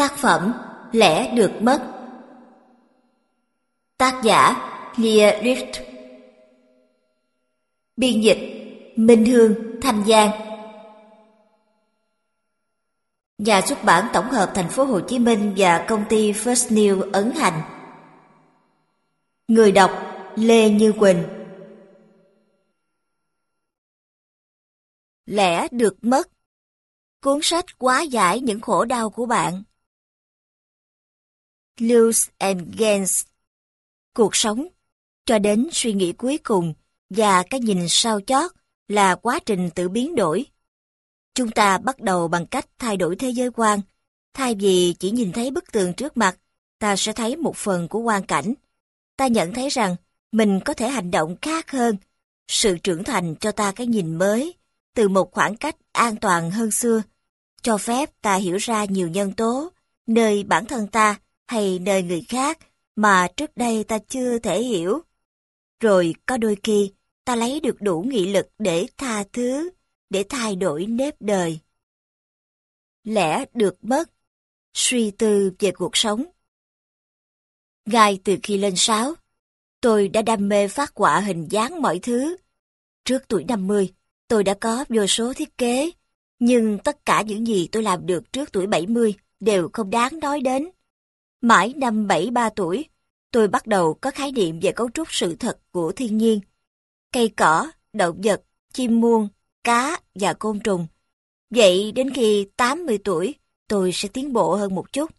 Tác phẩm Lẽ được mất. Tác giả Lia Rift Biên dịch Minh Hương, Thanh Giang. Nhà xuất bản tổng hợp thành phố Hồ Chí Minh và công ty First New ấn hành. Người đọc Lê Như Quỳnh. Lẽ được mất. Cuốn sách quá giải những khổ đau của bạn. Lose and Gains Cuộc sống, cho đến suy nghĩ cuối cùng và cái nhìn sau chót là quá trình tự biến đổi. Chúng ta bắt đầu bằng cách thay đổi thế giới quan. Thay vì chỉ nhìn thấy bức tường trước mặt, ta sẽ thấy một phần của quan cảnh. Ta nhận thấy rằng mình có thể hành động khác hơn. Sự trưởng thành cho ta cái nhìn mới, từ một khoảng cách an toàn hơn xưa, cho phép ta hiểu ra nhiều nhân tố, nơi bản thân ta hay nơi người khác mà trước đây ta chưa thể hiểu. Rồi có đôi khi ta lấy được đủ nghị lực để tha thứ, để thay đổi nếp đời. Lẽ được mất, suy tư về cuộc sống. Ngay từ khi lên sáu, tôi đã đam mê phát họa hình dáng mọi thứ. Trước tuổi 50, tôi đã có vô số thiết kế, nhưng tất cả những gì tôi làm được trước tuổi 70 đều không đáng nói đến. Mãi năm 73 tuổi, tôi bắt đầu có khái niệm về cấu trúc sự thật của thiên nhiên. Cây cỏ, động vật, chim muông, cá và côn trùng. Vậy đến khi 80 tuổi, tôi sẽ tiến bộ hơn một chút.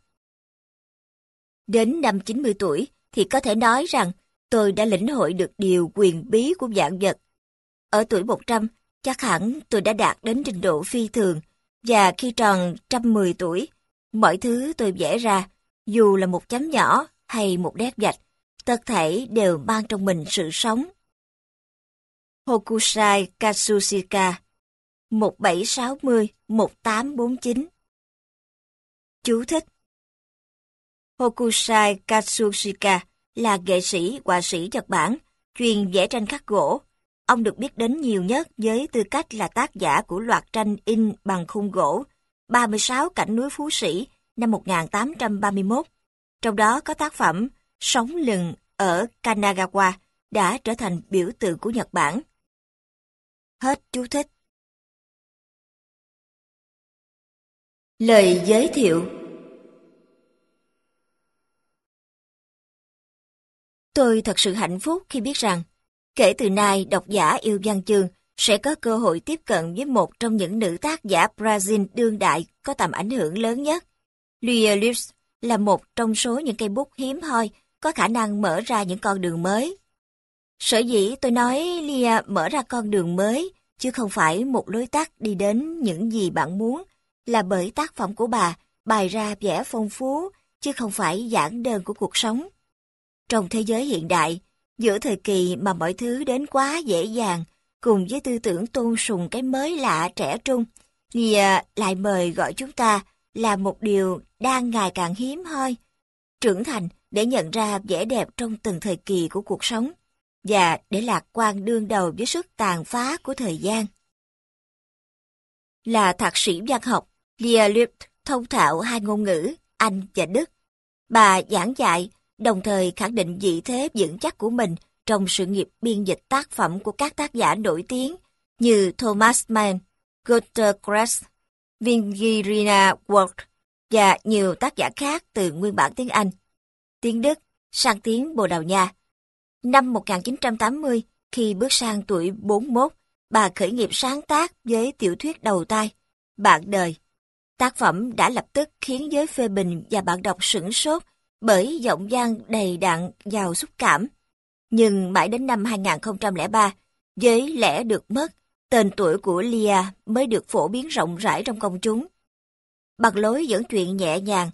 Đến năm 90 tuổi thì có thể nói rằng tôi đã lĩnh hội được điều quyền bí của dạng vật. Ở tuổi 100, chắc hẳn tôi đã đạt đến trình độ phi thường, và khi tròn 110 tuổi, mọi thứ tôi vẽ ra, dù là một chấm nhỏ hay một nét gạch, tất thể đều mang trong mình sự sống. Hokusai Katsushika 1760-1849 Chú thích Hokusai Katsushika là nghệ sĩ, họa sĩ Nhật Bản, chuyên vẽ tranh khắc gỗ. Ông được biết đến nhiều nhất với tư cách là tác giả của loạt tranh in bằng khung gỗ 36 cảnh núi Phú Sĩ năm 1831 trong đó có tác phẩm Sống lừng ở Kanagawa đã trở thành biểu tượng của Nhật Bản. Hết chú thích. Lời giới thiệu Tôi thật sự hạnh phúc khi biết rằng, kể từ nay độc giả yêu văn chương sẽ có cơ hội tiếp cận với một trong những nữ tác giả Brazil đương đại có tầm ảnh hưởng lớn nhất. Louis là một trong số những cây bút hiếm hoi có khả năng mở ra những con đường mới. Sở dĩ tôi nói Lia mở ra con đường mới, chứ không phải một lối tắt đi đến những gì bạn muốn, là bởi tác phẩm của bà bày ra vẻ phong phú, chứ không phải giản đơn của cuộc sống. Trong thế giới hiện đại, giữa thời kỳ mà mọi thứ đến quá dễ dàng, cùng với tư tưởng tôn sùng cái mới lạ trẻ trung, Lia lại mời gọi chúng ta là một điều đang ngày càng hiếm hoi. Trưởng thành để nhận ra vẻ đẹp trong từng thời kỳ của cuộc sống và để lạc quan đương đầu với sức tàn phá của thời gian. Là thạc sĩ văn học, Lia Lipp thông thạo hai ngôn ngữ, Anh và Đức. Bà giảng dạy, đồng thời khẳng định vị thế vững chắc của mình trong sự nghiệp biên dịch tác phẩm của các tác giả nổi tiếng như Thomas Mann, Günter Grass, Vingirina Ward và nhiều tác giả khác từ nguyên bản tiếng Anh, tiếng Đức sang tiếng Bồ Đào Nha. Năm 1980, khi bước sang tuổi 41, bà khởi nghiệp sáng tác với tiểu thuyết đầu tay, Bạn đời. Tác phẩm đã lập tức khiến giới phê bình và bạn đọc sửng sốt bởi giọng văn đầy đặn, giàu xúc cảm. Nhưng mãi đến năm 2003, với lẽ được mất, tên tuổi của Lia mới được phổ biến rộng rãi trong công chúng. Bằng lối dẫn chuyện nhẹ nhàng,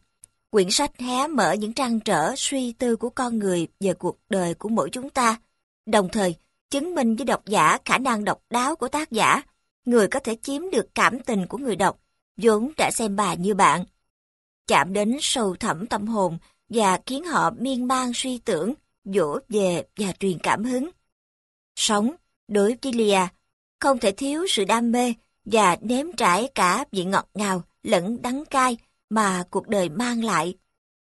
quyển sách hé mở những trăn trở suy tư của con người về cuộc đời của mỗi chúng ta, đồng thời chứng minh với độc giả khả năng độc đáo của tác giả, người có thể chiếm được cảm tình của người đọc, vốn đã xem bà như bạn. Chạm đến sâu thẳm tâm hồn và khiến họ miên man suy tưởng, dỗ về và truyền cảm hứng. Sống, đối với Lia, không thể thiếu sự đam mê và nếm trải cả vị ngọt ngào lẫn đắng cay mà cuộc đời mang lại.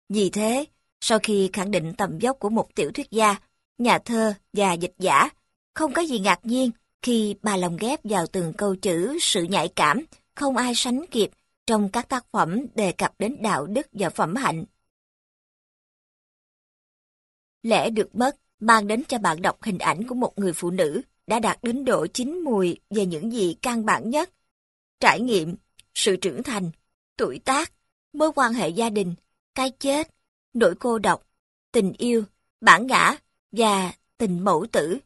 Vì thế, sau khi khẳng định tầm dốc của một tiểu thuyết gia, nhà thơ và dịch giả, không có gì ngạc nhiên khi bà lồng ghép vào từng câu chữ sự nhạy cảm, không ai sánh kịp trong các tác phẩm đề cập đến đạo đức và phẩm hạnh. Lẽ được mất mang đến cho bạn đọc hình ảnh của một người phụ nữ đã đạt đến độ chín mùi về những gì căn bản nhất. Trải nghiệm, sự trưởng thành, tuổi tác, mối quan hệ gia đình, cái chết, nỗi cô độc, tình yêu, bản ngã và tình mẫu tử.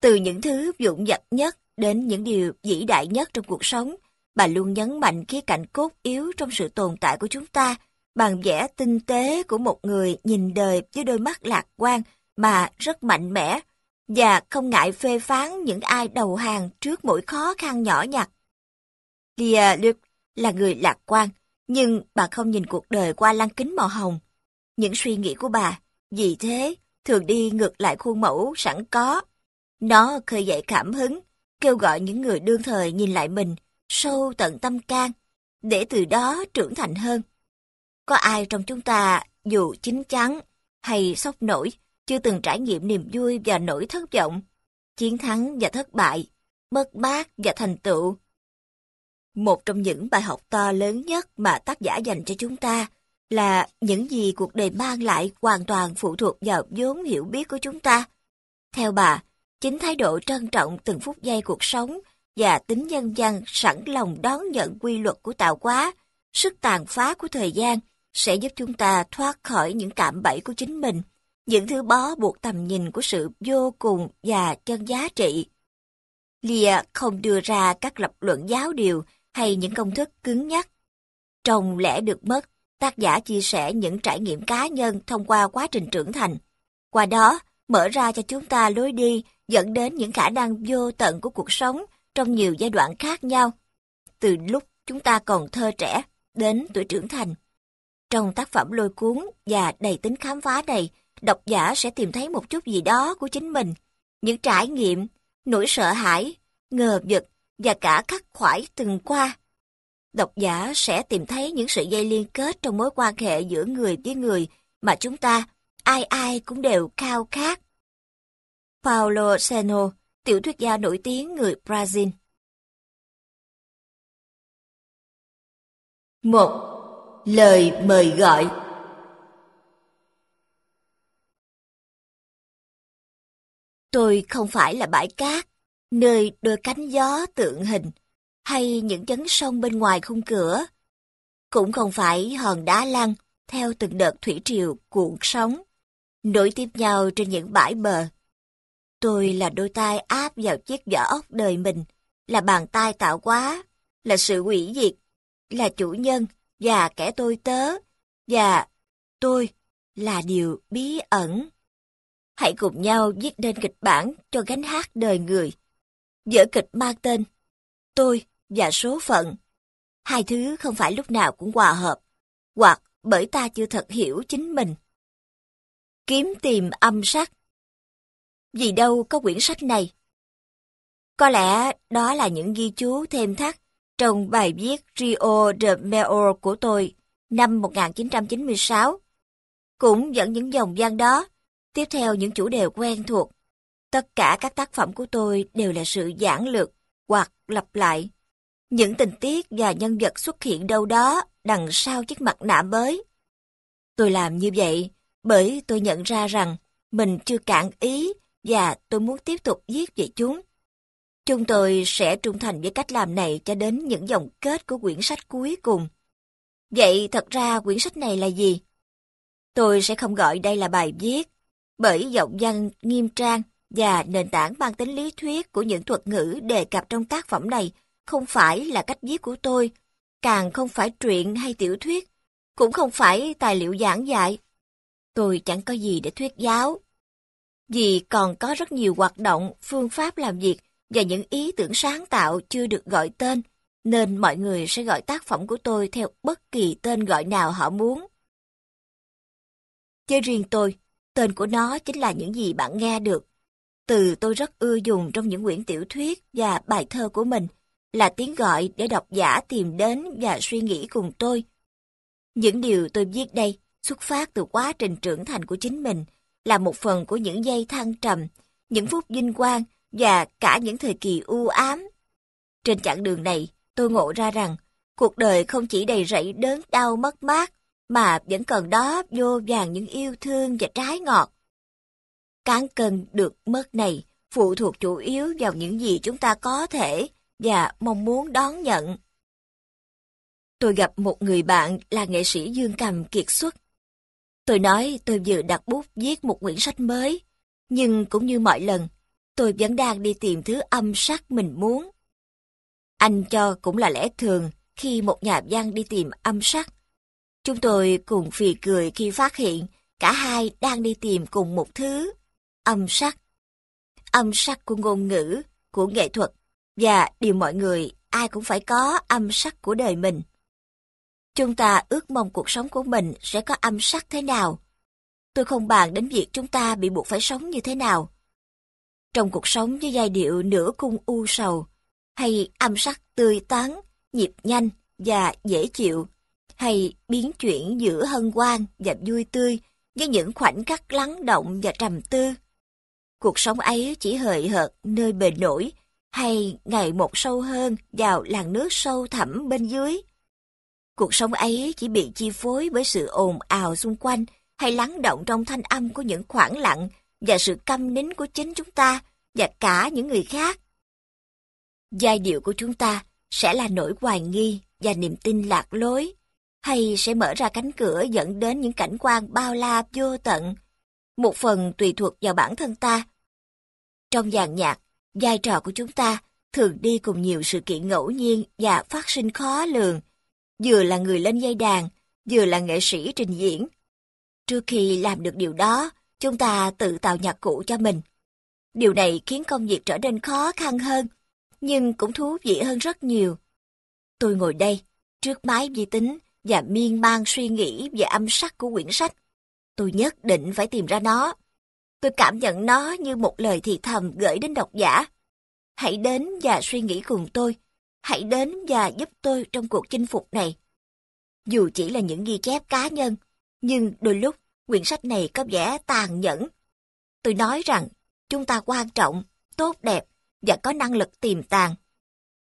Từ những thứ vụn vặt nhất đến những điều vĩ đại nhất trong cuộc sống, bà luôn nhấn mạnh khía cạnh cốt yếu trong sự tồn tại của chúng ta, bằng vẻ tinh tế của một người nhìn đời với đôi mắt lạc quan mà rất mạnh mẽ, và không ngại phê phán những ai đầu hàng trước mỗi khó khăn nhỏ nhặt. Lia Luc là người lạc quan, nhưng bà không nhìn cuộc đời qua lăng kính màu hồng. Những suy nghĩ của bà, vì thế, thường đi ngược lại khuôn mẫu sẵn có. Nó khơi dậy cảm hứng, kêu gọi những người đương thời nhìn lại mình, sâu tận tâm can, để từ đó trưởng thành hơn. Có ai trong chúng ta, dù chín chắn hay sốc nổi, chưa từng trải nghiệm niềm vui và nỗi thất vọng, chiến thắng và thất bại, mất mát và thành tựu. Một trong những bài học to lớn nhất mà tác giả dành cho chúng ta là những gì cuộc đời mang lại hoàn toàn phụ thuộc vào vốn hiểu biết của chúng ta. Theo bà, chính thái độ trân trọng từng phút giây cuộc sống và tính nhân văn sẵn lòng đón nhận quy luật của tạo hóa, sức tàn phá của thời gian sẽ giúp chúng ta thoát khỏi những cạm bẫy của chính mình những thứ bó buộc tầm nhìn của sự vô cùng và chân giá trị. Lia không đưa ra các lập luận giáo điều hay những công thức cứng nhắc. Trong lẽ được mất, tác giả chia sẻ những trải nghiệm cá nhân thông qua quá trình trưởng thành. Qua đó, mở ra cho chúng ta lối đi dẫn đến những khả năng vô tận của cuộc sống trong nhiều giai đoạn khác nhau. Từ lúc chúng ta còn thơ trẻ đến tuổi trưởng thành. Trong tác phẩm lôi cuốn và đầy tính khám phá này, độc giả sẽ tìm thấy một chút gì đó của chính mình, những trải nghiệm, nỗi sợ hãi, ngờ vực và cả khắc khoải từng qua. Độc giả sẽ tìm thấy những sợi dây liên kết trong mối quan hệ giữa người với người mà chúng ta, ai ai cũng đều khao khát. Paulo Seno, tiểu thuyết gia nổi tiếng người Brazil. một Lời mời gọi Tôi không phải là bãi cát, nơi đôi cánh gió tượng hình, hay những chấn sông bên ngoài khung cửa. Cũng không phải hòn đá lăn theo từng đợt thủy triều cuộn sóng, nối tiếp nhau trên những bãi bờ. Tôi là đôi tay áp vào chiếc vỏ ốc đời mình, là bàn tay tạo quá, là sự quỷ diệt, là chủ nhân và kẻ tôi tớ, và tôi là điều bí ẩn. Hãy cùng nhau viết nên kịch bản cho gánh hát đời người. Vở kịch mang tên Tôi và số phận. Hai thứ không phải lúc nào cũng hòa hợp, hoặc bởi ta chưa thật hiểu chính mình. Kiếm tìm âm sắc. Vì đâu có quyển sách này? Có lẽ đó là những ghi chú thêm thắt trong bài viết Rio de Mayo của tôi năm 1996. Cũng dẫn những dòng văn đó Tiếp theo những chủ đề quen thuộc. Tất cả các tác phẩm của tôi đều là sự giản lược hoặc lặp lại. Những tình tiết và nhân vật xuất hiện đâu đó đằng sau chiếc mặt nạ mới. Tôi làm như vậy bởi tôi nhận ra rằng mình chưa cạn ý và tôi muốn tiếp tục viết về chúng. Chúng tôi sẽ trung thành với cách làm này cho đến những dòng kết của quyển sách cuối cùng. Vậy thật ra quyển sách này là gì? Tôi sẽ không gọi đây là bài viết, bởi giọng văn nghiêm trang và nền tảng mang tính lý thuyết của những thuật ngữ đề cập trong tác phẩm này không phải là cách viết của tôi, càng không phải truyện hay tiểu thuyết, cũng không phải tài liệu giảng dạy. Tôi chẳng có gì để thuyết giáo. Vì còn có rất nhiều hoạt động, phương pháp làm việc và những ý tưởng sáng tạo chưa được gọi tên, nên mọi người sẽ gọi tác phẩm của tôi theo bất kỳ tên gọi nào họ muốn. Chơi riêng tôi, Tên của nó chính là những gì bạn nghe được. Từ tôi rất ưa dùng trong những quyển tiểu thuyết và bài thơ của mình là tiếng gọi để độc giả tìm đến và suy nghĩ cùng tôi. Những điều tôi viết đây xuất phát từ quá trình trưởng thành của chính mình, là một phần của những giây thăng trầm, những phút vinh quang và cả những thời kỳ u ám. Trên chặng đường này, tôi ngộ ra rằng cuộc đời không chỉ đầy rẫy đớn đau mất mát, mà vẫn còn đó vô vàng những yêu thương và trái ngọt. Cán cân được mất này phụ thuộc chủ yếu vào những gì chúng ta có thể và mong muốn đón nhận. Tôi gặp một người bạn là nghệ sĩ Dương Cầm kiệt xuất. Tôi nói tôi vừa đặt bút viết một quyển sách mới, nhưng cũng như mọi lần, tôi vẫn đang đi tìm thứ âm sắc mình muốn. Anh cho cũng là lẽ thường khi một nhà văn đi tìm âm sắc. Chúng tôi cùng phì cười khi phát hiện cả hai đang đi tìm cùng một thứ, âm sắc. Âm sắc của ngôn ngữ, của nghệ thuật, và điều mọi người ai cũng phải có âm sắc của đời mình. Chúng ta ước mong cuộc sống của mình sẽ có âm sắc thế nào. Tôi không bàn đến việc chúng ta bị buộc phải sống như thế nào. Trong cuộc sống với giai điệu nửa cung u sầu, hay âm sắc tươi tắn, nhịp nhanh và dễ chịu, hay biến chuyển giữa hân hoan và vui tươi với những khoảnh khắc lắng động và trầm tư. Cuộc sống ấy chỉ hời hợt nơi bề nổi, hay ngày một sâu hơn vào làn nước sâu thẳm bên dưới. Cuộc sống ấy chỉ bị chi phối bởi sự ồn ào xung quanh hay lắng động trong thanh âm của những khoảng lặng và sự câm nín của chính chúng ta và cả những người khác. Giai điệu của chúng ta sẽ là nỗi hoài nghi và niềm tin lạc lối, hay sẽ mở ra cánh cửa dẫn đến những cảnh quan bao la vô tận, một phần tùy thuộc vào bản thân ta. Trong dàn nhạc, vai trò của chúng ta thường đi cùng nhiều sự kiện ngẫu nhiên và phát sinh khó lường, vừa là người lên dây đàn, vừa là nghệ sĩ trình diễn. Trước khi làm được điều đó, chúng ta tự tạo nhạc cụ cho mình. Điều này khiến công việc trở nên khó khăn hơn, nhưng cũng thú vị hơn rất nhiều. Tôi ngồi đây, trước máy vi tính và miên man suy nghĩ về âm sắc của quyển sách. Tôi nhất định phải tìm ra nó. Tôi cảm nhận nó như một lời thì thầm gửi đến độc giả. Hãy đến và suy nghĩ cùng tôi. Hãy đến và giúp tôi trong cuộc chinh phục này. Dù chỉ là những ghi chép cá nhân, nhưng đôi lúc quyển sách này có vẻ tàn nhẫn. Tôi nói rằng chúng ta quan trọng, tốt đẹp và có năng lực tiềm tàng.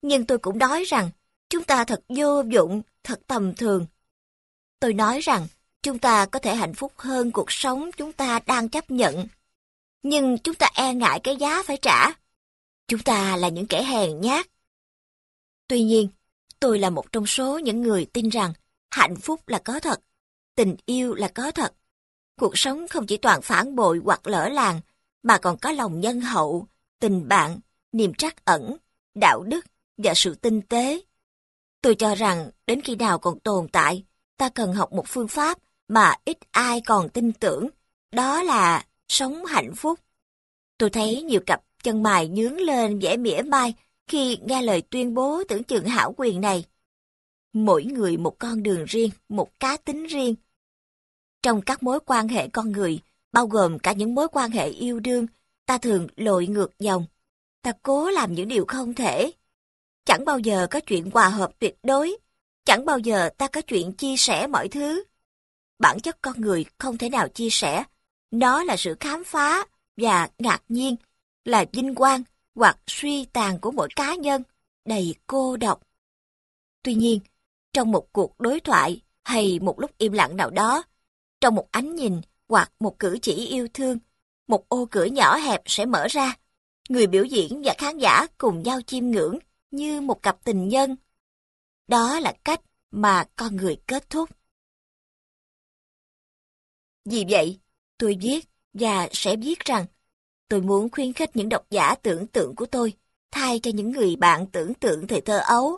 Nhưng tôi cũng nói rằng chúng ta thật vô dụng, thật tầm thường. Tôi nói rằng chúng ta có thể hạnh phúc hơn cuộc sống chúng ta đang chấp nhận. Nhưng chúng ta e ngại cái giá phải trả. Chúng ta là những kẻ hèn nhát. Tuy nhiên, tôi là một trong số những người tin rằng hạnh phúc là có thật, tình yêu là có thật. Cuộc sống không chỉ toàn phản bội hoặc lỡ làng, mà còn có lòng nhân hậu, tình bạn, niềm trắc ẩn, đạo đức và sự tinh tế. Tôi cho rằng đến khi nào còn tồn tại, ta cần học một phương pháp mà ít ai còn tin tưởng, đó là sống hạnh phúc. Tôi thấy nhiều cặp chân mày nhướng lên vẻ mỉa mai khi nghe lời tuyên bố tưởng chừng hảo quyền này. Mỗi người một con đường riêng, một cá tính riêng. Trong các mối quan hệ con người, bao gồm cả những mối quan hệ yêu đương, ta thường lội ngược dòng. Ta cố làm những điều không thể. Chẳng bao giờ có chuyện hòa hợp tuyệt đối. Chẳng bao giờ ta có chuyện chia sẻ mọi thứ. Bản chất con người không thể nào chia sẻ. Nó là sự khám phá và ngạc nhiên, là vinh quang hoặc suy tàn của mỗi cá nhân, đầy cô độc. Tuy nhiên, trong một cuộc đối thoại hay một lúc im lặng nào đó, trong một ánh nhìn hoặc một cử chỉ yêu thương, một ô cửa nhỏ hẹp sẽ mở ra. Người biểu diễn và khán giả cùng nhau chiêm ngưỡng như một cặp tình nhân. Đó là cách mà con người kết thúc. Vì vậy, tôi viết và sẽ viết rằng tôi muốn khuyến khích những độc giả tưởng tượng của tôi thay cho những người bạn tưởng tượng thời thơ ấu,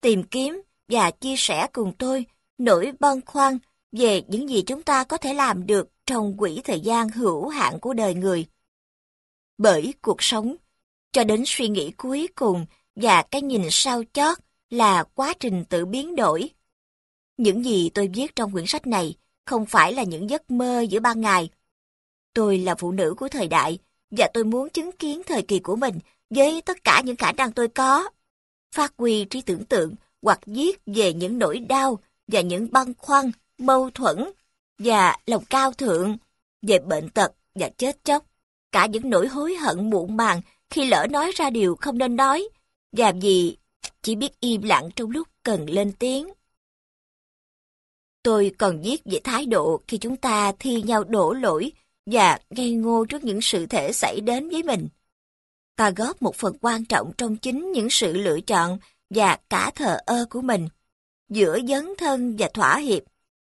tìm kiếm và chia sẻ cùng tôi nỗi băn khoăn về những gì chúng ta có thể làm được trong quỹ thời gian hữu hạn của đời người. Bởi cuộc sống, cho đến suy nghĩ cuối cùng và cái nhìn sau chót là quá trình tự biến đổi. Những gì tôi viết trong quyển sách này không phải là những giấc mơ giữa ban ngày. Tôi là phụ nữ của thời đại và tôi muốn chứng kiến thời kỳ của mình với tất cả những khả năng tôi có. Phát huy trí tưởng tượng hoặc viết về những nỗi đau và những băn khoăn mâu thuẫn và lòng cao thượng, về bệnh tật và chết chóc, cả những nỗi hối hận muộn màng khi lỡ nói ra điều không nên nói, làm gì, chỉ biết im lặng trong lúc cần lên tiếng. Tôi còn viết về thái độ khi chúng ta thi nhau đổ lỗi và ngây ngô trước những sự thể xảy đến với mình. Ta góp một phần quan trọng trong chính những sự lựa chọn và cả thờ ơ của mình, giữa dấn thân và thỏa hiệp,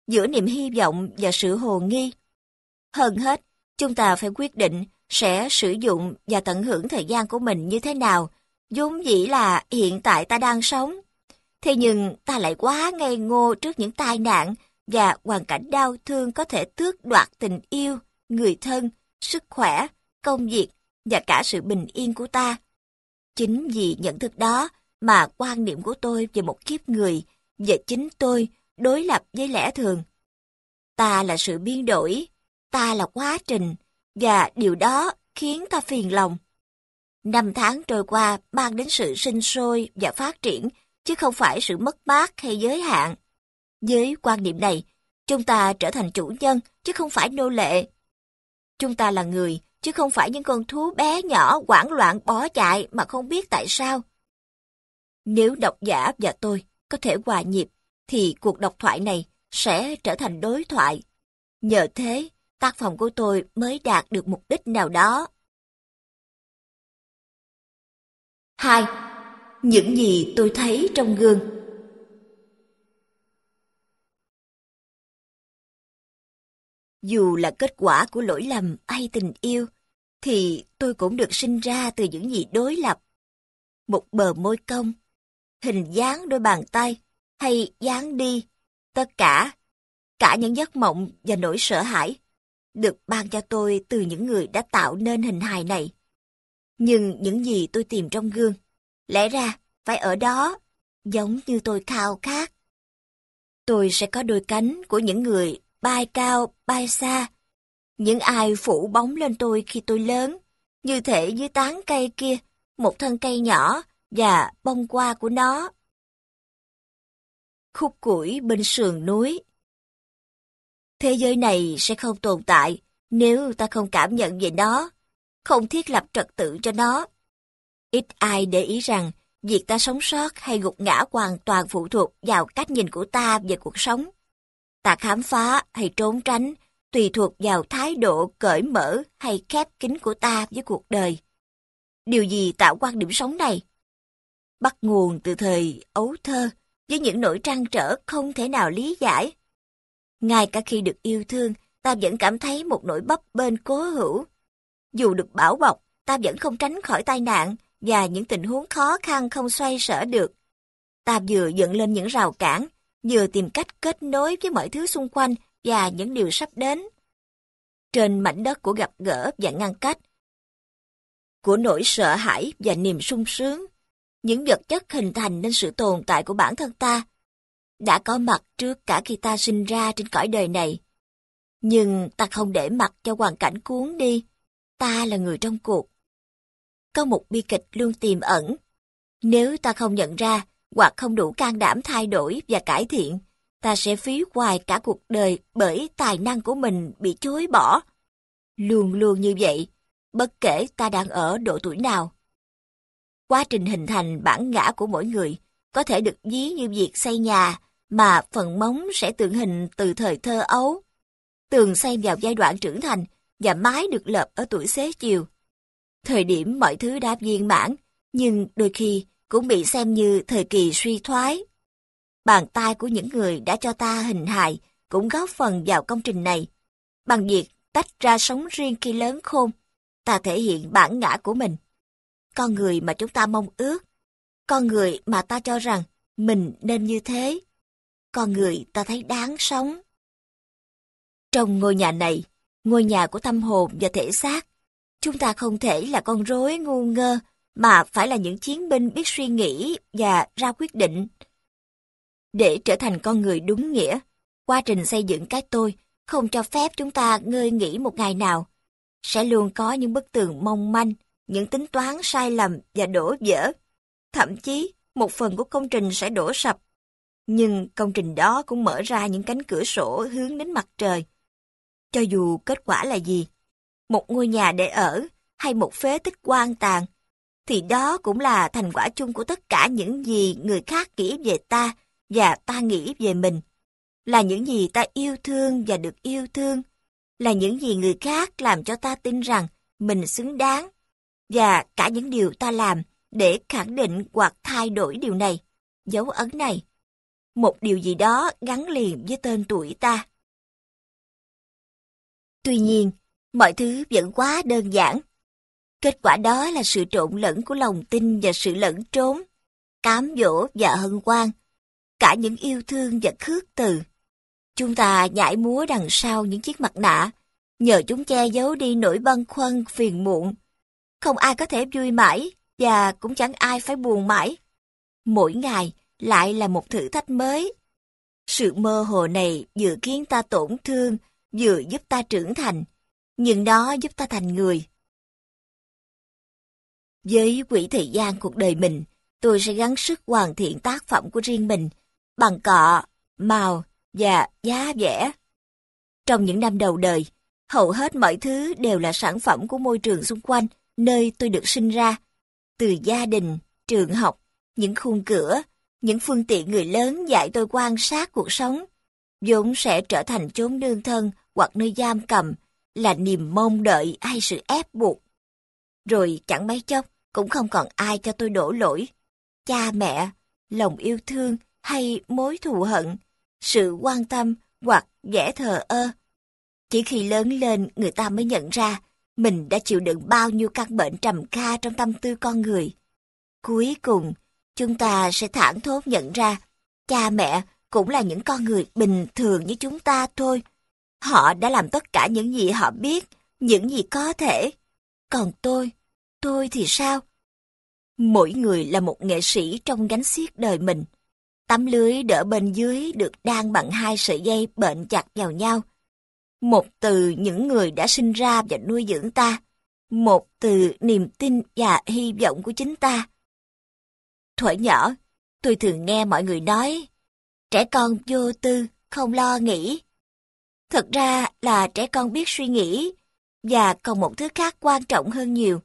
giữa niềm hy vọng và sự hồ nghi. Hơn hết, chúng ta phải quyết định sẽ sử dụng và tận hưởng thời gian của mình như thế nào, vốn dĩ là hiện tại ta đang sống. Thế nhưng ta lại quá ngây ngô trước những tai nạn và hoàn cảnh đau thương có thể tước đoạt tình yêu, người thân, sức khỏe, công việc và cả sự bình yên của ta. Chính vì nhận thức đó mà quan niệm của tôi về một kiếp người, về chính tôi, đối lập với lẽ thường. Ta là sự biến đổi, ta là quá trình, và điều đó khiến ta phiền lòng. Năm tháng trôi qua mang đến sự sinh sôi và phát triển, chứ không phải sự mất mát hay giới hạn. Với quan niệm này, chúng ta trở thành chủ nhân, chứ không phải nô lệ. Chúng ta là người, chứ không phải những con thú bé nhỏ hoảng loạn bó chạy mà không biết tại sao. Nếu độc giả và tôi có thể hòa nhịp, thì cuộc độc thoại này sẽ trở thành đối thoại. Nhờ thế, tác phẩm của tôi mới đạt được mục đích nào đó. 2. Những gì tôi thấy trong gương Dù là kết quả của lỗi lầm hay tình yêu, thì tôi cũng được sinh ra từ những gì đối lập. Một bờ môi cong, hình dáng đôi bàn tay, hay dáng đi, tất cả, cả những giấc mộng và nỗi sợ hãi, được ban cho tôi từ những người đã tạo nên hình hài này. Nhưng những gì tôi tìm trong gương, lẽ ra phải ở đó, giống như tôi khao khát. Tôi sẽ có đôi cánh của những người bay cao, bay xa. Những ai phủ bóng lên tôi khi tôi lớn, như thể dưới tán cây kia, một thân cây nhỏ và bông hoa của nó. Khúc củi bên sườn núi Thế giới này sẽ không tồn tại nếu ta không cảm nhận về nó, không thiết lập trật tự cho nó. Ít ai để ý rằng việc ta sống sót hay gục ngã hoàn toàn phụ thuộc vào cách nhìn của ta về cuộc sống. Ta khám phá hay trốn tránh tùy thuộc vào thái độ cởi mở hay khép kín của ta với cuộc đời. Điều gì tạo quan điểm sống này? Bắt nguồn từ thời ấu thơ với những nỗi trăn trở không thể nào lý giải. Ngay cả khi được yêu thương, ta vẫn cảm thấy một nỗi bấp bên cố hữu. Dù được bảo bọc, ta vẫn không tránh khỏi tai nạn và những tình huống khó khăn không xoay sở được. Ta vừa dựng lên những rào cản, vừa tìm cách kết nối với mọi thứ xung quanh và những điều sắp đến. Trên mảnh đất của gặp gỡ và ngăn cách, của nỗi sợ hãi và niềm sung sướng, những vật chất hình thành nên sự tồn tại của bản thân ta, đã có mặt trước cả khi ta sinh ra trên cõi đời này. Nhưng ta không để mặt cho hoàn cảnh cuốn đi, ta là người trong cuộc. Có một bi kịch luôn tiềm ẩn. Nếu ta không nhận ra hoặc không đủ can đảm thay đổi và cải thiện, ta sẽ phí hoài cả cuộc đời bởi tài năng của mình bị chối bỏ. Luôn luôn như vậy, bất kể ta đang ở độ tuổi nào. Quá trình hình thành bản ngã của mỗi người có thể được ví như việc xây nhà mà phần móng sẽ tượng hình từ thời thơ ấu. Tường xây vào giai đoạn trưởng thành và mái được lợp ở tuổi xế chiều. Thời điểm mọi thứ đã viên mãn, nhưng đôi khi cũng bị xem như thời kỳ suy thoái. Bàn tay của những người đã cho ta hình hài cũng góp phần vào công trình này. Bằng việc tách ra sống riêng khi lớn khôn, ta thể hiện bản ngã của mình. Con người mà chúng ta mong ước, con người mà ta cho rằng mình nên như thế, con người ta thấy đáng sống. Trong ngôi nhà này, ngôi nhà của tâm hồn và thể xác, chúng ta không thể là con rối ngu ngơ mà phải là những chiến binh biết suy nghĩ và ra quyết định. Để trở thành con người đúng nghĩa, quá trình xây dựng cái tôi không cho phép chúng ta ngơi nghỉ một ngày nào. Sẽ luôn có những bức tường mong manh, những tính toán sai lầm và đổ vỡ. Thậm chí, một phần của công trình sẽ đổ sập. nhưng công trình đó cũng mở ra những cánh cửa sổ hướng đến mặt trời. Cho dù kết quả là gì, một ngôi nhà để ở hay một phế tích quan tàn, thì đó cũng là thành quả chung của tất cả những gì người khác nghĩ về ta và ta nghĩ về mình. Là những gì ta yêu thương và được yêu thương, là những gì người khác làm cho ta tin rằng mình xứng đáng, và cả những điều ta làm để khẳng định hoặc thay đổi điều này, dấu ấn này. Một điều gì đó gắn liền với tên tuổi ta. Tuy nhiên, mọi thứ vẫn quá đơn giản. Kết quả đó là sự trộn lẫn của lòng tin và sự lẫn trốn, cám dỗ và hân hoan, cả những yêu thương và khước từ. Chúng ta nhảy múa đằng sau những chiếc mặt nạ, nhờ chúng che giấu đi nỗi băn khoăn phiền muộn. Không ai có thể vui mãi, và cũng chẳng ai phải buồn mãi. Mỗi ngày lại là một thử thách mới. Sự mơ hồ này dự kiến ta tổn thương, vừa giúp ta trưởng thành, nhưng nó giúp ta thành người. Với quỹ thời gian cuộc đời mình, tôi sẽ gắng sức hoàn thiện tác phẩm của riêng mình bằng cọ, màu và giá vẽ. Trong những năm đầu đời, hầu hết mọi thứ đều là sản phẩm của môi trường xung quanh nơi tôi được sinh ra. Từ gia đình, trường học, những khung cửa, những phương tiện người lớn dạy tôi quan sát cuộc sống, vốn sẽ trở thành chốn nương thân hoặc nơi giam cầm, là niềm mong đợi hay sự ép buộc. Rồi chẳng mấy chốc, cũng không còn ai cho tôi đổ lỗi. Cha mẹ, lòng yêu thương hay mối thù hận, sự quan tâm hoặc vẻ thờ ơ. Chỉ khi lớn lên người ta mới nhận ra mình đã chịu đựng bao nhiêu căn bệnh trầm kha trong tâm tư con người. Cuối cùng, chúng ta sẽ thẳng thốt nhận ra, cha mẹ cũng là những con người bình thường như chúng ta thôi. Họ đã làm tất cả những gì họ biết, những gì có thể. Còn tôi, tôi thì sao? Mỗi người là một nghệ sĩ trong gánh xiết đời mình. Tấm lưới đỡ bên dưới được đan bằng hai sợi dây bệnh chặt vào nhau. Một từ những người đã sinh ra và nuôi dưỡng ta. Một từ niềm tin và hy vọng của chính ta. Thuở nhỏ, tôi thường nghe mọi người nói, trẻ con vô tư, không lo nghĩ. Thật ra là trẻ con biết suy nghĩ, và còn một thứ khác quan trọng hơn nhiều.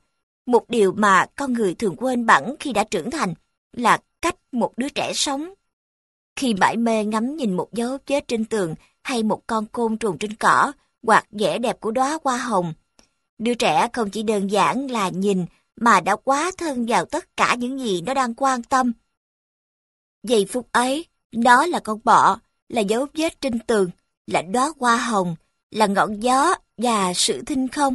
Một điều mà con người thường quên bẵng khi đã trưởng thành là cách một đứa trẻ sống. Khi mãi mê ngắm nhìn một dấu vết trên tường hay một con côn trùng trên cỏ hoặc vẻ đẹp của đóa hoa hồng, đứa trẻ không chỉ đơn giản là nhìn mà đã quá thân vào tất cả những gì nó đang quan tâm. Giây phút ấy, đó là con bọ, là dấu vết trên tường, là đóa hoa hồng, là ngọn gió và sự thinh không.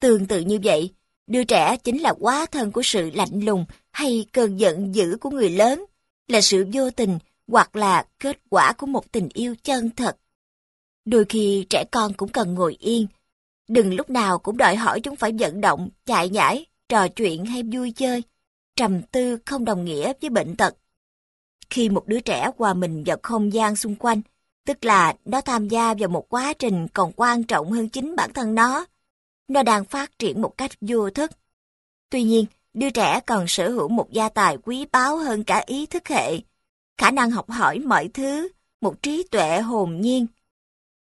Tương tự như vậy, đứa trẻ chính là quá thân của sự lạnh lùng hay cơn giận dữ của người lớn, là sự vô tình hoặc là kết quả của một tình yêu chân thật. Đôi khi trẻ con cũng cần ngồi yên, đừng lúc nào cũng đòi hỏi chúng phải vận động, chạy nhảy, trò chuyện hay vui chơi. Trầm tư không đồng nghĩa với bệnh tật. Khi một đứa trẻ hòa mình vào không gian xung quanh, tức là nó tham gia vào một quá trình còn quan trọng hơn chính bản thân nó. Nó đang phát triển một cách vô thức. Tuy nhiên, đứa trẻ còn sở hữu một gia tài quý báu hơn cả ý thức hệ, khả năng học hỏi mọi thứ, một trí tuệ hồn nhiên.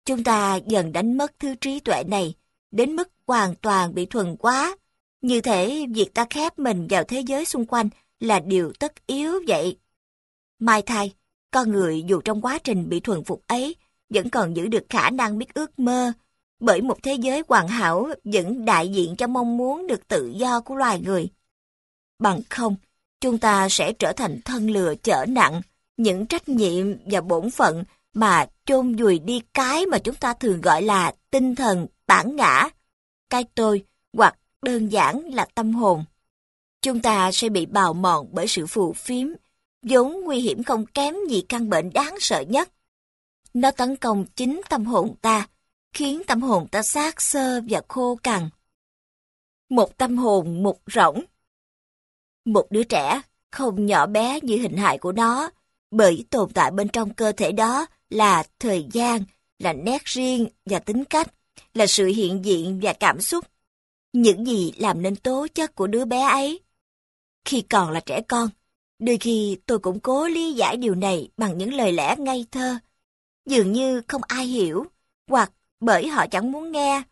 Chúng ta dần đánh mất thứ trí tuệ này, đến mức hoàn toàn bị thuần quá. Như thể việc ta khép mình vào thế giới xung quanh là điều tất yếu vậy. Mai thai con người dù trong quá trình bị thuần phục ấy, vẫn còn giữ được khả năng biết ước mơ, bởi một thế giới hoàn hảo vẫn đại diện cho mong muốn được tự do của loài người. Bằng không, chúng ta sẽ trở thành thân lừa chở nặng, những trách nhiệm và bổn phận mà chôn vùi đi cái mà chúng ta thường gọi là tinh thần, bản ngã, cái tôi hoặc đơn giản là tâm hồn. Chúng ta sẽ bị bào mòn bởi sự phù phiếm, vốn nguy hiểm không kém gì căn bệnh đáng sợ nhất. Nó tấn công chính tâm hồn ta, khiến tâm hồn ta xác sơ và khô cằn. Một tâm hồn mục rỗng. Một đứa trẻ không nhỏ bé như hình hài của nó, bởi tồn tại bên trong cơ thể đó là thời gian, là nét riêng và tính cách, là sự hiện diện và cảm xúc. Những gì làm nên tố chất của đứa bé ấy. Khi còn là trẻ con, Đôi khi tôi cũng cố lý giải điều này bằng những lời lẽ ngây thơ. Dường như không ai hiểu, hoặc bởi họ chẳng muốn nghe.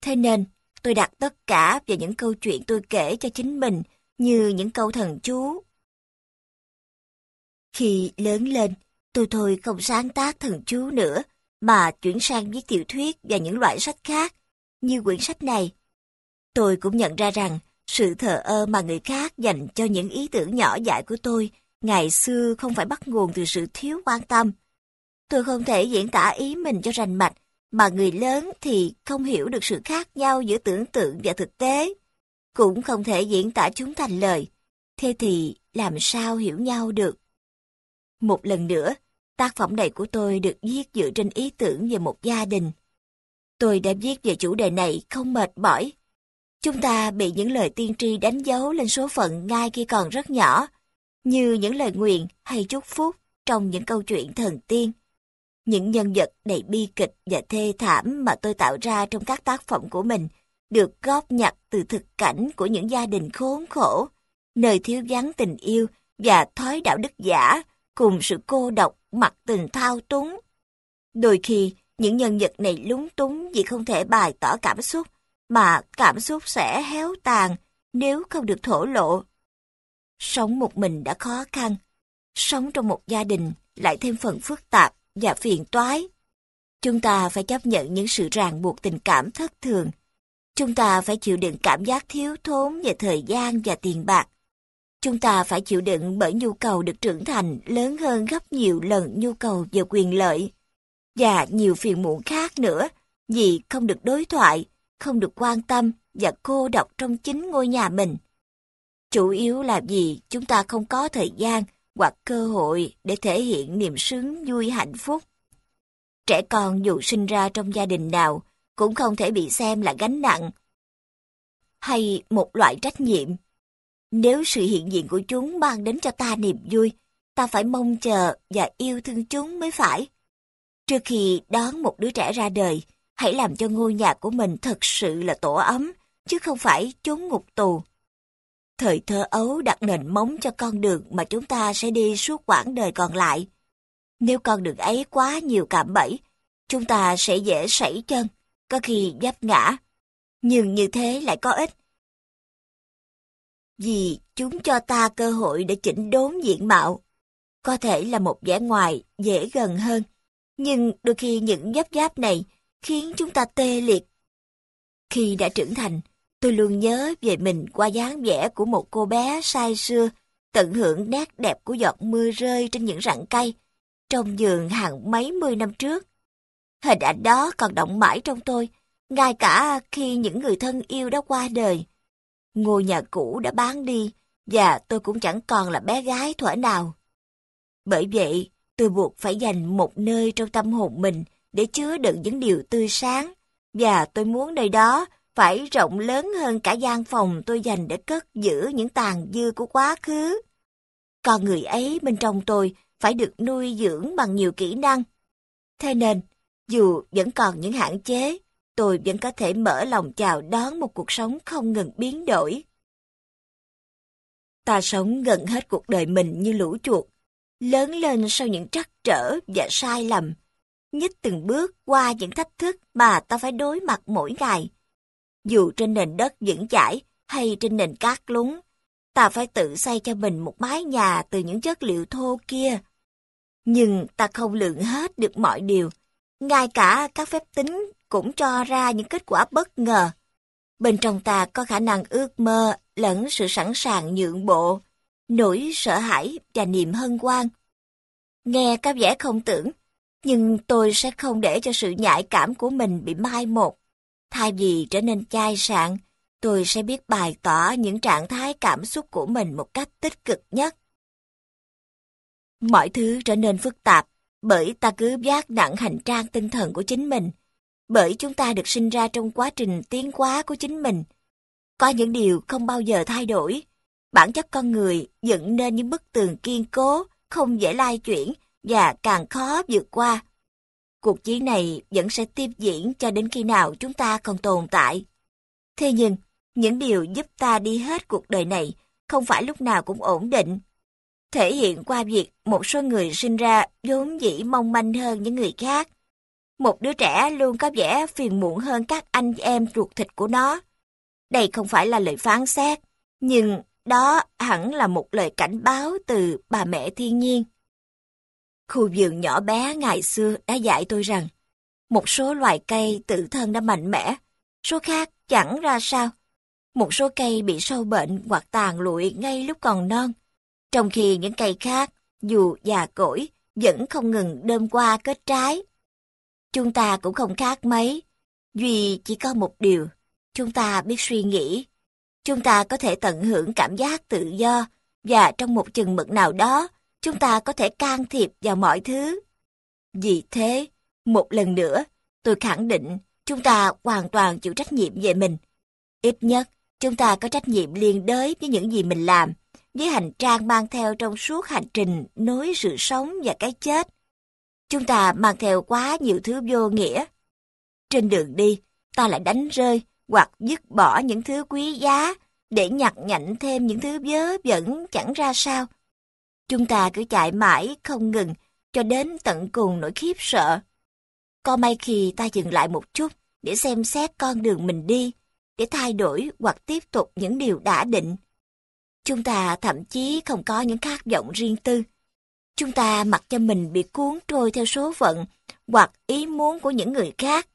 Thế nên, tôi đặt tất cả vào những câu chuyện tôi kể cho chính mình như những câu thần chú. Khi lớn lên, tôi thôi không sáng tác thần chú nữa, mà chuyển sang viết tiểu thuyết và những loại sách khác, như quyển sách này. Tôi cũng nhận ra rằng, sự thờ ơ mà người khác dành cho những ý tưởng nhỏ dại của tôi ngày xưa không phải bắt nguồn từ sự thiếu quan tâm. Tôi không thể diễn tả ý mình cho rành mạch, mà người lớn thì không hiểu được sự khác nhau giữa tưởng tượng và thực tế. Cũng không thể diễn tả chúng thành lời. Thế thì làm sao hiểu nhau được? Một lần nữa, tác phẩm này của tôi được viết dựa trên ý tưởng về một gia đình. Tôi đã viết về chủ đề này không mệt mỏi. Chúng ta bị những lời tiên tri đánh dấu lên số phận ngay khi còn rất nhỏ, như những lời nguyện hay chúc phúc trong những câu chuyện thần tiên. Những nhân vật đầy bi kịch và thê thảm mà tôi tạo ra trong các tác phẩm của mình được góp nhặt từ thực cảnh của những gia đình khốn khổ, nơi thiếu vắng tình yêu và thói đạo đức giả cùng sự cô độc mặc tình thao túng. Đôi khi, những nhân vật này lúng túng vì không thể bày tỏ cảm xúc, mà cảm xúc sẽ héo tàn nếu không được thổ lộ. Sống một mình đã khó khăn, sống trong một gia đình lại thêm phần phức tạp và phiền toái. Chúng ta phải chấp nhận những sự ràng buộc tình cảm thất thường. Chúng ta phải chịu đựng cảm giác thiếu thốn về thời gian và tiền bạc. Chúng ta phải chịu đựng bởi nhu cầu được trưởng thành lớn hơn gấp nhiều lần nhu cầu về quyền lợi. Và nhiều phiền muộn khác nữa, vì không được đối thoại, không được quan tâm và cô độc trong chính ngôi nhà mình. Chủ yếu là vì chúng ta không có thời gian hoặc cơ hội để thể hiện niềm sướng vui hạnh phúc. Trẻ con dù sinh ra trong gia đình nào cũng không thể bị xem là gánh nặng hay một loại trách nhiệm. Nếu sự hiện diện của chúng mang đến cho ta niềm vui, ta phải mong chờ và yêu thương chúng mới phải. Trước khi đón một đứa trẻ ra đời, hãy làm cho ngôi nhà của mình thật sự là tổ ấm, chứ không phải chốn ngục tù. Thời thơ ấu đặt nền móng cho con đường mà chúng ta sẽ đi suốt quãng đời còn lại. Nếu con đường ấy quá nhiều cạm bẫy, chúng ta sẽ dễ sảy chân, có khi giáp ngã. Nhưng như thế lại có ích. Vì chúng cho ta cơ hội để chỉnh đốn diện mạo. Có thể là một vẻ ngoài dễ gần hơn, nhưng đôi khi những giáp giáp này khiến chúng ta tê liệt. Khi đã trưởng thành, tôi luôn nhớ về mình qua dáng vẻ của một cô bé say xưa, tận hưởng nét đẹp của giọt mưa rơi trên những rặng cây, trong giường hàng mấy mươi năm trước. Hình ảnh đó còn động mãi trong tôi, ngay cả khi những người thân yêu đã qua đời. Ngôi nhà cũ đã bán đi, và tôi cũng chẳng còn là bé gái thuở nào. Bởi vậy, tôi buộc phải dành một nơi trong tâm hồn mình để chứa đựng những điều tươi sáng, và tôi muốn nơi đó phải rộng lớn hơn cả gian phòng tôi dành để cất giữ những tàn dư của quá khứ. Con người ấy bên trong tôi phải được nuôi dưỡng bằng nhiều kỹ năng. Thế nên, dù vẫn còn những hạn chế, tôi vẫn có thể mở lòng chào đón một cuộc sống không ngừng biến đổi. Ta sống gần hết cuộc đời mình như lũ chuột, lớn lên sau những trắc trở và sai lầm, nhích từng bước qua những thách thức mà ta phải đối mặt mỗi ngày. Dù trên nền đất vững chãi hay trên nền cát lún, ta phải tự xây cho mình một mái nhà từ những chất liệu thô kia. Nhưng ta không lượng hết được mọi điều, ngay cả các phép tính cũng cho ra những kết quả bất ngờ. Bên trong ta có khả năng ước mơ lẫn sự sẵn sàng nhượng bộ, nỗi sợ hãi và niềm hân hoan. Nghe có vẻ không tưởng, nhưng tôi sẽ không để cho sự nhạy cảm của mình bị mai một. Thay vì trở nên chai sạn, tôi sẽ biết bày tỏ những trạng thái cảm xúc của mình một cách tích cực nhất. Mọi thứ trở nên phức tạp bởi ta cứ vác nặng hành trang tinh thần của chính mình, bởi chúng ta được sinh ra trong quá trình tiến hóa của chính mình. Có những điều không bao giờ thay đổi. Bản chất con người dựng nên những bức tường kiên cố, không dễ lai chuyển và càng khó vượt qua. Cuộc chiến này vẫn sẽ tiếp diễn cho đến khi nào chúng ta còn tồn tại. Thế nhưng, những điều giúp ta đi hết cuộc đời này không phải lúc nào cũng ổn định. thể hiện qua việc một số người sinh ra vốn dĩ mong manh hơn những người khác. Một đứa trẻ luôn có vẻ phiền muộn hơn các anh em ruột thịt của nó. Đây không phải là lời phán xét, nhưng đó hẳn là một lời cảnh báo từ bà mẹ thiên nhiên. Khu vườn nhỏ bé ngày xưa đã dạy tôi rằng, một số loài cây tự thân đã mạnh mẽ, số khác chẳng ra sao. Một số cây bị sâu bệnh hoặc tàn lụi ngay lúc còn non, trong khi những cây khác, dù già cỗi, vẫn không ngừng đơm qua kết trái. Chúng ta cũng không khác mấy, duy chỉ có một điều, chúng ta biết suy nghĩ. Chúng ta có thể tận hưởng cảm giác tự do, và trong một chừng mực nào đó, chúng ta có thể can thiệp vào mọi thứ. Vì thế, một lần nữa, tôi khẳng định chúng ta hoàn toàn chịu trách nhiệm về mình. Ít nhất, chúng ta có trách nhiệm liên đới với những gì mình làm, với hành trang mang theo trong suốt hành trình nối sự sống và cái chết. Chúng ta mang theo quá nhiều thứ vô nghĩa. Trên đường đi, ta lại đánh rơi hoặc dứt bỏ những thứ quý giá để nhặt nhạnh thêm những thứ vớ vẩn chẳng ra sao. Chúng ta cứ chạy mãi không ngừng cho đến tận cùng nỗi khiếp sợ. Có may khi ta dừng lại một chút để xem xét con đường mình đi, để thay đổi hoặc tiếp tục những điều đã định. Chúng ta thậm chí không có những khát vọng riêng tư. Chúng ta mặc cho mình bị cuốn trôi theo số phận hoặc ý muốn của những người khác.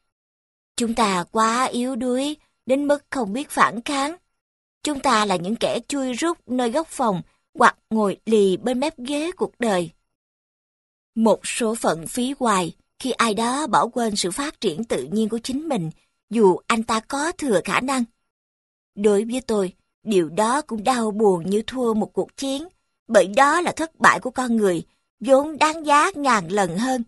Chúng ta quá yếu đuối đến mức không biết phản kháng. Chúng ta là những kẻ chui rút nơi góc phòng hoặc ngồi lì bên mép ghế cuộc đời. Một số phận phí hoài khi ai đó bỏ quên sự phát triển tự nhiên của chính mình dù anh ta có thừa khả năng. Đối với tôi, điều đó cũng đau buồn như thua một cuộc chiến, bởi đó là thất bại của con người, vốn đáng giá ngàn lần hơn.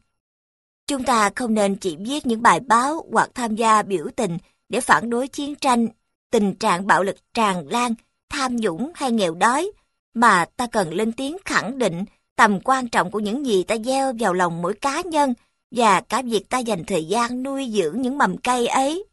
Chúng ta không nên chỉ viết những bài báo hoặc tham gia biểu tình để phản đối chiến tranh, tình trạng bạo lực tràn lan, tham nhũng hay nghèo đói, mà ta cần lên tiếng khẳng định tầm quan trọng của những gì ta gieo vào lòng mỗi cá nhân và cả việc ta dành thời gian nuôi dưỡng những mầm cây ấy.